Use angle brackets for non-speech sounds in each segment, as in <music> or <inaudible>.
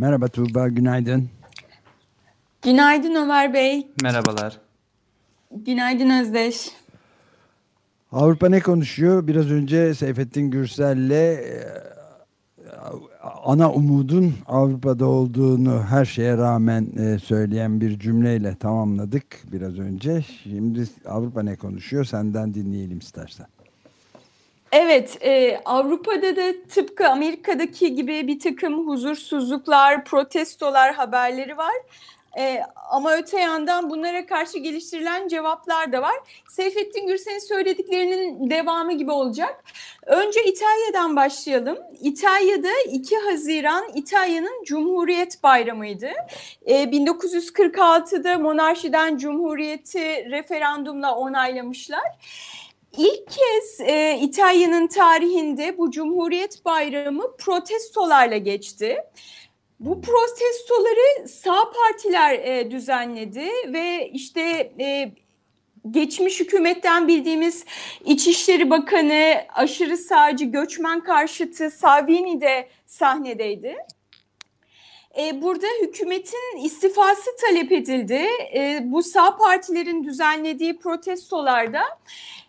Merhaba Tuğba, günaydın. Günaydın Ömer Bey. Merhabalar. Günaydın Özdeş. Avrupa ne konuşuyor? Biraz önce Seyfettin Gürsel'le e, ana umudun Avrupa'da olduğunu her şeye rağmen e, söyleyen bir cümleyle tamamladık biraz önce. Şimdi Avrupa ne konuşuyor? Senden dinleyelim istersen. Evet, e, Avrupa'da da tıpkı Amerika'daki gibi bir takım huzursuzluklar, protestolar haberleri var. E, ama öte yandan bunlara karşı geliştirilen cevaplar da var. Seyfettin Gürsel'in söylediklerinin devamı gibi olacak. Önce İtalya'dan başlayalım. İtalya'da 2 Haziran İtalya'nın Cumhuriyet Bayramı'ydı. E, 1946'da monarşiden Cumhuriyeti referandumla onaylamışlar. İlk kez e, İtalya'nın tarihinde bu Cumhuriyet Bayramı protestolarla geçti. Bu protestoları sağ partiler e, düzenledi ve işte e, geçmiş hükümetten bildiğimiz İçişleri Bakanı aşırı sağcı göçmen karşıtı Salvini de sahnedeydi. E, burada hükümetin istifası talep edildi. E, bu sağ partilerin düzenlediği protestolarda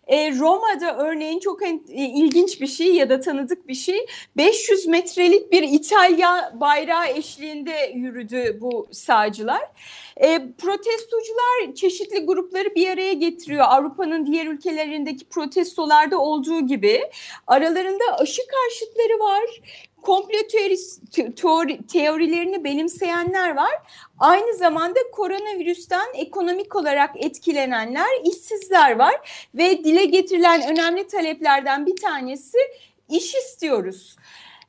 e, Roma'da örneğin çok en, e, ilginç bir şey ya da tanıdık bir şey 500 metrelik bir İtalya bayrağı eşliğinde yürüdü bu sağcılar. E, protestocular çeşitli grupları bir araya getiriyor. Avrupa'nın diğer ülkelerindeki protestolarda olduğu gibi. Aralarında aşı karşıtları var komplo teori, teorilerini benimseyenler var. Aynı zamanda koronavirüsten ekonomik olarak etkilenenler, işsizler var ve dile getirilen önemli taleplerden bir tanesi iş istiyoruz.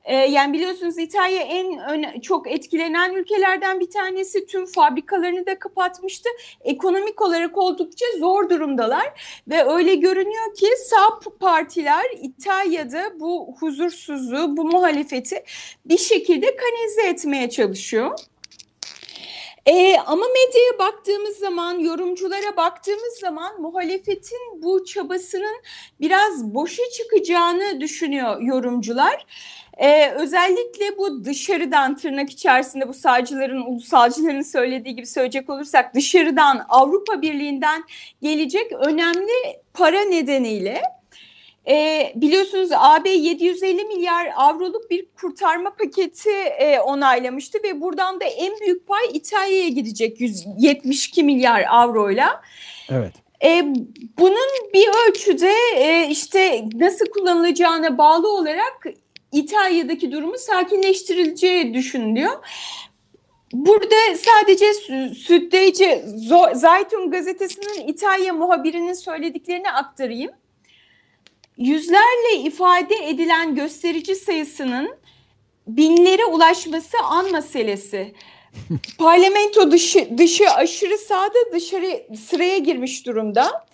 Ee, yani biliyorsunuz İtalya en öne, çok etkilenen ülkelerden bir tanesi. Tüm fabrikalarını da kapatmıştı. Ekonomik olarak oldukça zor durumdalar ve öyle görünüyor ki sağ partiler İtalya'da bu huzursuzluğu, bu muhalefeti bir şekilde kanalize etmeye çalışıyor. E, ama medyaya baktığımız zaman, yorumculara baktığımız zaman muhalefetin bu çabasının biraz boşa çıkacağını düşünüyor yorumcular. Ee, özellikle bu dışarıdan tırnak içerisinde bu sağcıların, ulusalcıların söylediği gibi söyleyecek olursak dışarıdan Avrupa Birliği'nden gelecek önemli para nedeniyle e, biliyorsunuz AB 750 milyar avroluk bir kurtarma paketi e, onaylamıştı ve buradan da en büyük pay İtalya'ya gidecek 172 milyar avroyla. Evet. E, bunun bir ölçüde e, işte nasıl kullanılacağına bağlı olarak İtalya'daki durumu sakinleştirileceği düşünülüyor. Burada sadece Süddeyce Zaytun gazetesinin İtalya muhabirinin söylediklerini aktarayım. Yüzlerle ifade edilen gösterici sayısının binlere ulaşması an meselesi. <laughs> Parlamento dışı, dışı aşırı sağda dışarı sıraya girmiş durumda.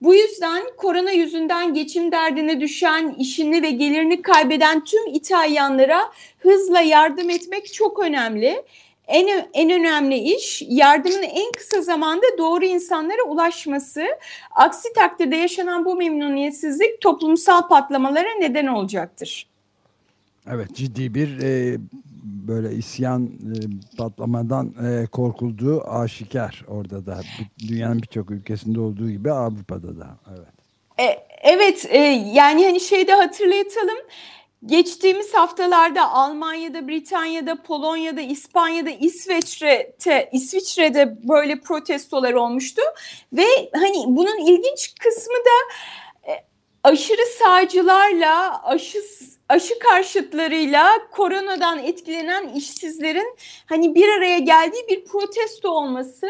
Bu yüzden korona yüzünden geçim derdine düşen, işini ve gelirini kaybeden tüm İtalyanlara hızla yardım etmek çok önemli. En, en önemli iş yardımın en kısa zamanda doğru insanlara ulaşması. Aksi takdirde yaşanan bu memnuniyetsizlik toplumsal patlamalara neden olacaktır. Evet ciddi bir e, böyle isyan e, patlamadan e, korkulduğu aşikar orada da. Dünyanın birçok ülkesinde olduğu gibi Avrupa'da da. Evet. E, evet e, yani hani şeyde hatırlatalım. Geçtiğimiz haftalarda Almanya'da, Britanya'da, Polonya'da, İspanya'da, İsveçre'de, İsviçre'de böyle protestolar olmuştu. Ve hani bunun ilginç kısmı da e, aşırı sağcılarla aşı aşı karşıtlarıyla koronadan etkilenen işsizlerin hani bir araya geldiği bir protesto olması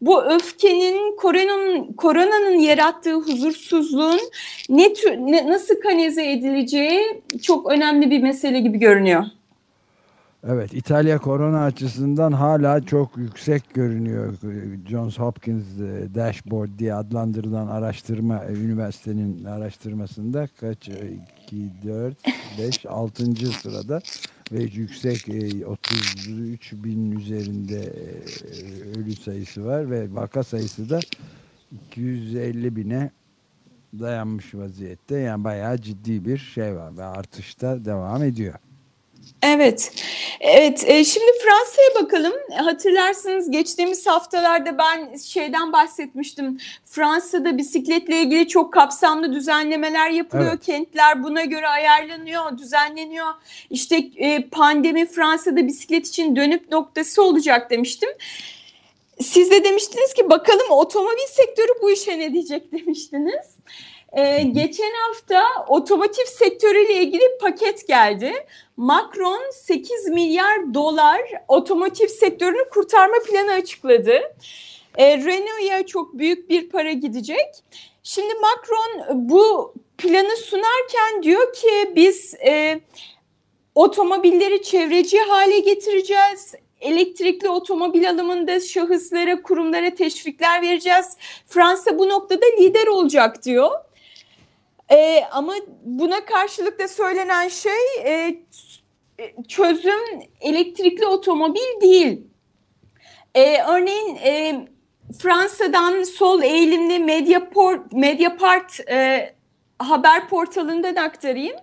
bu öfkenin koronanın koronanın yarattığı huzursuzluğun ne tür ne, nasıl kanalize edileceği çok önemli bir mesele gibi görünüyor. Evet, İtalya korona açısından hala çok yüksek görünüyor. Johns Hopkins e, Dashboard diye adlandırılan araştırma, e, üniversitenin araştırmasında kaç? 2, 4, 5, 6. sırada ve yüksek 33 e, bin üzerinde ölü sayısı var ve vaka sayısı da 250 bine dayanmış vaziyette. Yani bayağı ciddi bir şey var ve artışta devam ediyor. Evet, evet. E, şimdi Fransa'ya bakalım. Hatırlarsınız geçtiğimiz haftalarda ben şeyden bahsetmiştim. Fransa'da bisikletle ilgili çok kapsamlı düzenlemeler yapılıyor. Evet. Kentler buna göre ayarlanıyor, düzenleniyor. İşte e, pandemi Fransa'da bisiklet için dönüp noktası olacak demiştim. Siz de demiştiniz ki bakalım otomobil sektörü bu işe ne diyecek <laughs> demiştiniz. Ee, geçen hafta otomotiv sektörüyle ilgili paket geldi. Macron 8 milyar dolar otomotiv sektörünü kurtarma planı açıkladı. Ee, Renault'a çok büyük bir para gidecek. Şimdi Macron bu planı sunarken diyor ki biz e, otomobilleri çevreci hale getireceğiz. Elektrikli otomobil alımında şahıslara, kurumlara teşvikler vereceğiz. Fransa bu noktada lider olacak diyor. E, ama buna karşılık da söylenen şey e, çözüm elektrikli otomobil değil. E, örneğin e, Fransa'dan sol eğilimli Mediaport, Mediapart e, haber portalından aktarayım.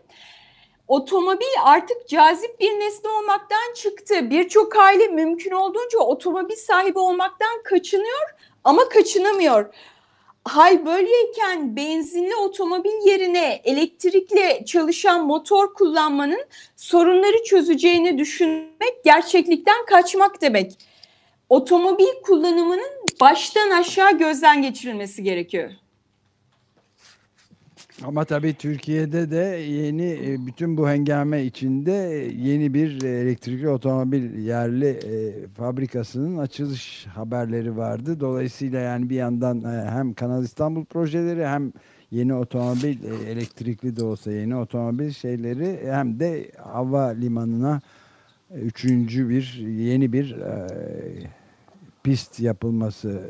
Otomobil artık cazip bir nesne olmaktan çıktı. Birçok aile mümkün olduğunca otomobil sahibi olmaktan kaçınıyor ama kaçınamıyor. Hal böyleyken benzinli otomobil yerine elektrikle çalışan motor kullanmanın sorunları çözeceğini düşünmek gerçeklikten kaçmak demek. Otomobil kullanımının baştan aşağı gözden geçirilmesi gerekiyor. Ama tabii Türkiye'de de yeni e, bütün bu hengame içinde yeni bir elektrikli otomobil yerli e, fabrikasının açılış haberleri vardı. Dolayısıyla yani bir yandan e, hem Kanal İstanbul projeleri hem yeni otomobil elektrikli de olsa yeni otomobil şeyleri hem de hava limanına üçüncü bir yeni bir pist yapılması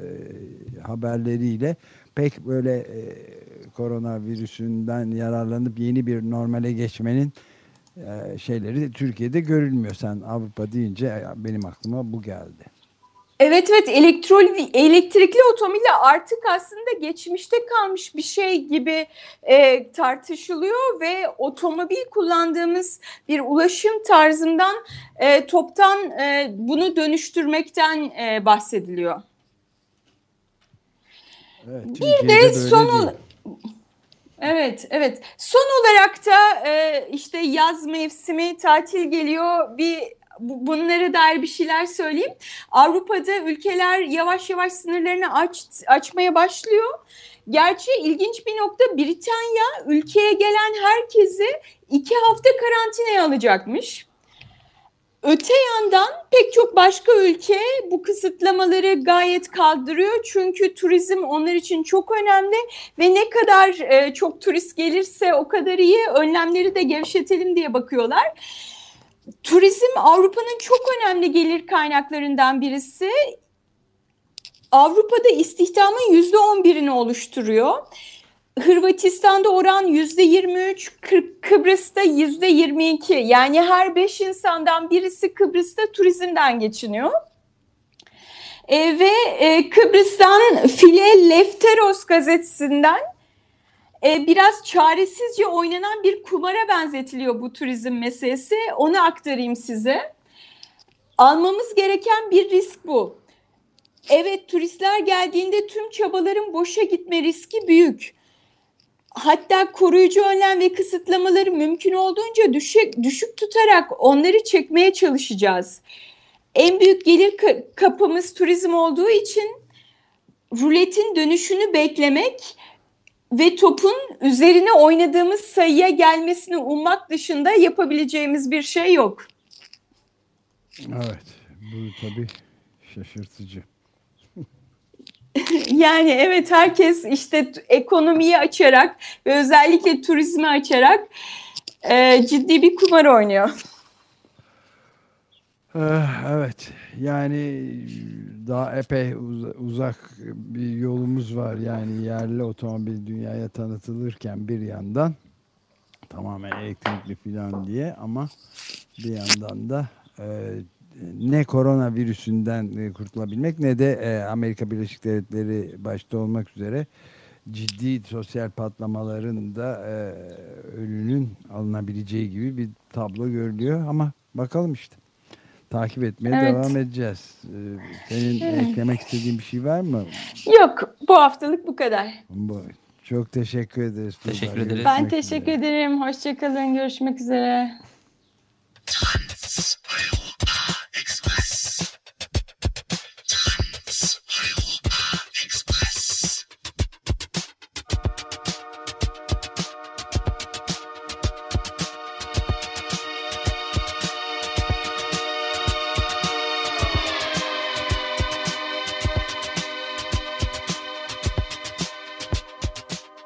haberleriyle pek böyle e, koronavirüsünden yararlanıp yeni bir normale geçmenin e, şeyleri Türkiye'de görülmüyor. Sen Avrupa deyince benim aklıma bu geldi. Evet evet elektroli, elektrikli otomobiller artık aslında geçmişte kalmış bir şey gibi e, tartışılıyor ve otomobil kullandığımız bir ulaşım tarzından e, toptan e, bunu dönüştürmekten e, bahsediliyor. Evet, bir de son Evet, evet. Son olarak da e, işte yaz mevsimi, tatil geliyor. Bir bunlara dair bir şeyler söyleyeyim. Avrupa'da ülkeler yavaş yavaş sınırlarını aç, açmaya başlıyor. Gerçi ilginç bir nokta Britanya ülkeye gelen herkesi iki hafta karantinaya alacakmış. Öte yandan pek çok başka ülke bu kısıtlamaları gayet kaldırıyor. Çünkü turizm onlar için çok önemli ve ne kadar e, çok turist gelirse o kadar iyi önlemleri de gevşetelim diye bakıyorlar. Turizm Avrupa'nın çok önemli gelir kaynaklarından birisi. Avrupa'da istihdamın yüzde on birini oluşturuyor. Hırvatistan'da oran yüzde 23, Kıbrıs'ta yüzde 22. Yani her beş insandan birisi Kıbrıs'ta turizmden geçiniyor. E, ve e, Kıbrıs'tan File Lefteros gazetesinden e, biraz çaresizce oynanan bir kumara benzetiliyor bu turizm meselesi. Onu aktarayım size. Almamız gereken bir risk bu. Evet turistler geldiğinde tüm çabaların boşa gitme riski büyük hatta koruyucu önlem ve kısıtlamaları mümkün olduğunca düşük, düşük tutarak onları çekmeye çalışacağız. En büyük gelir kapımız turizm olduğu için ruletin dönüşünü beklemek ve topun üzerine oynadığımız sayıya gelmesini ummak dışında yapabileceğimiz bir şey yok. Evet, bu tabii şaşırtıcı. <laughs> yani evet herkes işte ekonomiyi açarak ve özellikle turizmi açarak e, ciddi bir kumar oynuyor. Eh, evet yani daha epey uzak bir yolumuz var yani yerli otomobil dünyaya tanıtılırken bir yandan tamamen elektrikli falan diye ama bir yandan da e, ne koronavirüsünden e, kurtulabilmek ne de e, Amerika Birleşik Devletleri başta olmak üzere ciddi sosyal patlamaların da e, önünün alınabileceği gibi bir tablo görülüyor ama bakalım işte takip etmeye evet. devam edeceğiz. Senin evet. eklemek istediğin bir şey var mı? Yok bu haftalık bu kadar. Bu, çok teşekkür ederiz. Teşekkür ederiz. Ben teşekkür üzere. ederim. Hoşçakalın. Görüşmek üzere.